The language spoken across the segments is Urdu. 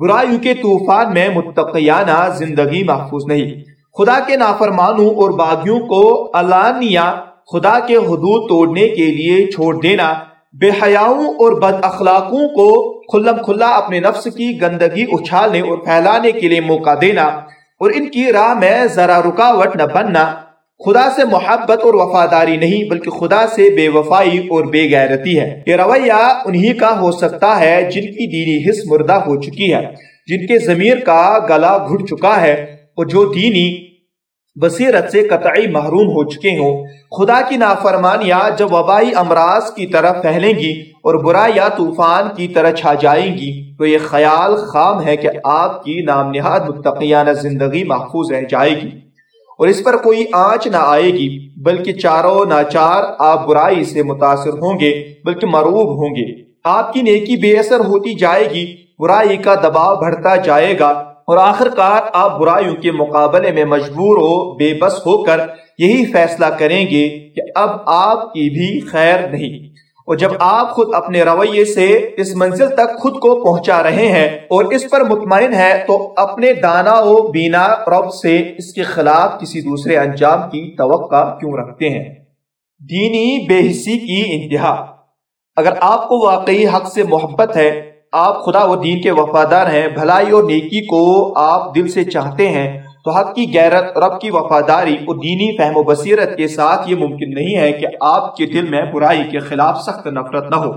برائیوں کے طوفان میں متقیانہ زندگی محفوظ نہیں۔ خدا کے نافرمانوں اور باغیوں کو علانیہ خدا کے حدود توڑنے کے لیے چھوڑ دینا، بے حیاؤں اور بد اخلاقوں کو کھلم کھلا اپنے نفس کی گندگی اچھالنے اور پھیلانے کے لیے موقع دینا، اور ان کی راہ میں ذرا رکاوٹ نہ بننا۔ خدا سے محبت اور وفاداری نہیں، بلکہ خدا سے بے وفائی اور بے غیرتی ہے۔ یہ رویہ انہی کا ہو سکتا ہے جن کی دینی حص مردہ ہو چکی ہے، جن کے ضمیر کا گلا گھٹ چکا ہے اور جو دینی بصیرت سے قطعی محروم ہو چکے ہوں۔ خدا کی نافرمانیاں جب وبائی امراض کی طرف پھیلیں گی اور برا یا طوفان کی طرح چھا جائیں گی، تو یہ خیال خام ہے کہ آپ کی نام نہاد متقیانہ زندگی محفوظ رہ جائے گی۔ اور اس پر کوئی آنچ نہ آئے گی، بلکہ چاروں ناچار آپ برائی سے متاثر ہوں گے، بلکہ مروب ہوں گے۔ آپ کی نیکی بے اثر ہوتی جائے گی، برائی کا دباؤ بڑھتا جائے گا۔ اور آخر کار آپ برائیوں کے مقابلے میں مجبور ہو بے بس ہو کر یہی فیصلہ کریں گے کہ اب آپ کی بھی خیر نہیں۔ اور جب آپ خود اپنے رویے سے اس منزل تک خود کو پہنچا رہے ہیں اور اس پر مطمئن ہے تو اپنے دانا و بینا رب سے اس کے خلاف کسی دوسرے انجام کی توقع کیوں رکھتے ہیں؟ دینی بے حسی کی انتہا۔ اگر آپ کو واقعی حق سے محبت ہے، آپ خدا و دین کے وفادار ہیں، بھلائی اور نیکی کو آپ دل سے چاہتے ہیں تو حق کی غیرت، رب کی وفاداری اور دینی فہم و بصیرت کے ساتھ یہ ممکن نہیں ہے کہ آپ کے دل میں برائی کے خلاف سخت نفرت نہ ہو۔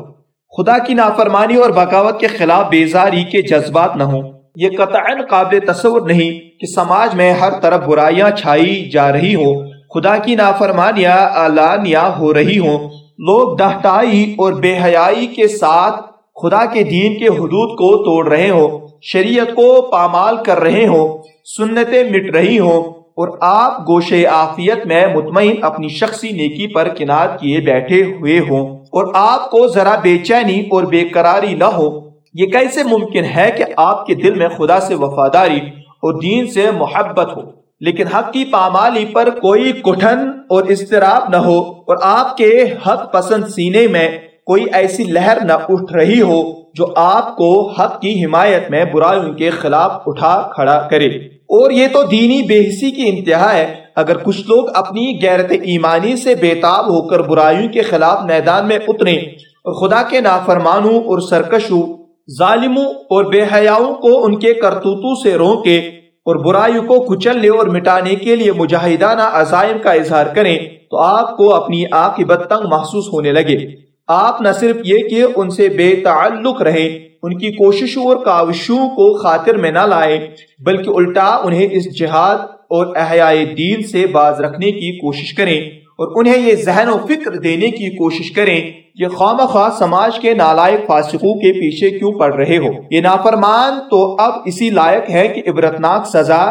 خدا کی نافرمانی اور بغاوت کے خلاف بیزاری کے جذبات نہ ہوں۔ یہ قطعا قابل تصور نہیں کہ سماج میں ہر طرف برائیاں چھائی جا رہی ہوں۔ خدا کی نافرمانیاں اعلانیاں ہو رہی ہوں۔ لوگ دہتائی اور بے حیائی کے ساتھ خدا کے دین کے حدود کو توڑ رہے ہوں۔ شریعت کو پامال کر رہے ہوں، سنتیں مٹ رہی ہوں، اور آپ گوشے آفیت میں مطمئن اپنی شخصی نیکی پر کنار کیے بیٹھے ہوئے ہوں، اور آپ کو ذرا بے چینی اور بے قراری نہ ہو۔ یہ کیسے ممکن ہے کہ آپ کے دل میں خدا سے وفاداری اور دین سے محبت ہو؟ لیکن حق کی پامالی پر کوئی کٹھن اور اضطراب نہ ہو، اور آپ کے حق پسند سینے میں کوئی ایسی لہر نہ اٹھ رہی ہو جو آپ کو حق کی حمایت میں برائیوں کے خلاف اٹھا کھڑا کرے۔ اور یہ تو دینی بے حسی کی انتہا ہے۔ اگر کچھ لوگ اپنی غیرت ایمانی سے بےتاب ہو کر برائیوں کے خلاف میدان میں اتریں اور خدا کے نافرمانوں اور سرکشوں، ظالموں اور بے حیاؤں کو ان کے کرتوتوں سے روکے اور برائیوں کو کچلنے اور مٹانے کے لیے مجاہدانہ عزائم کا اظہار کریں، تو آپ کو اپنی عاقبت تنگ محسوس ہونے لگے۔ آپ نہ صرف یہ کہ ان سے بے تعلق رہیں، ان کی کوششوں اور کاوشوں کو خاطر میں نہ لائیں، بلکہ الٹا انہیں اس جہاد اور احیاء دین سے باز رکھنے کی کوشش کریں اور انہیں یہ ذہن و فکر دینے کی کوشش کریں کہ خواہ خواہ سماج کے نالائق فاسقوں کے پیچھے کیوں پڑ رہے ہو یہ نافرمان تو اب اسی لائق ہے کہ عبرتناک سزا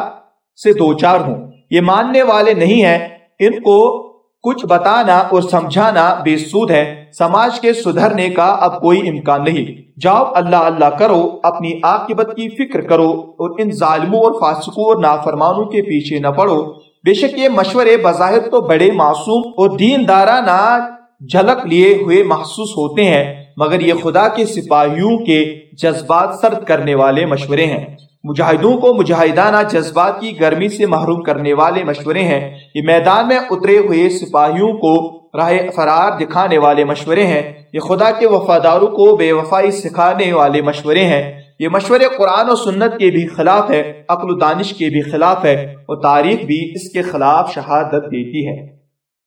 سے دوچار ہوں۔ یہ ماننے والے نہیں ہیں، ان کو کچھ بتانا اور سمجھانا بے سود ہے۔ سماج کے سدھرنے کا اب کوئی امکان نہیں۔ جاؤ اللہ اللہ کرو، اپنی عاقبت کی فکر کرو اور ان ظالموں اور فاسقوں اور نافرمانوں کے پیچھے نہ پڑو۔ بے شک یہ مشورے بظاہر تو بڑے معصوم اور دین دارا نہ جھلک لیے ہوئے محسوس ہوتے ہیں۔ مگر یہ خدا کے سپاہیوں کے جذبات سرد کرنے والے مشورے ہیں۔ مجاہدوں کو مجاہدانہ جذبات کی گرمی سے محروم کرنے والے مشورے ہیں۔ یہ میدان میں اترے ہوئے سپاہیوں کو راہ فرار دکھانے والے مشورے ہیں۔ یہ خدا کے وفاداروں کو بے وفائی سکھانے والے مشورے ہیں۔ یہ مشورے قرآن و سنت کے بھی خلاف ہے، عقل و دانش کے بھی خلاف ہے اور تاریخ بھی اس کے خلاف شہادت دیتی ہے۔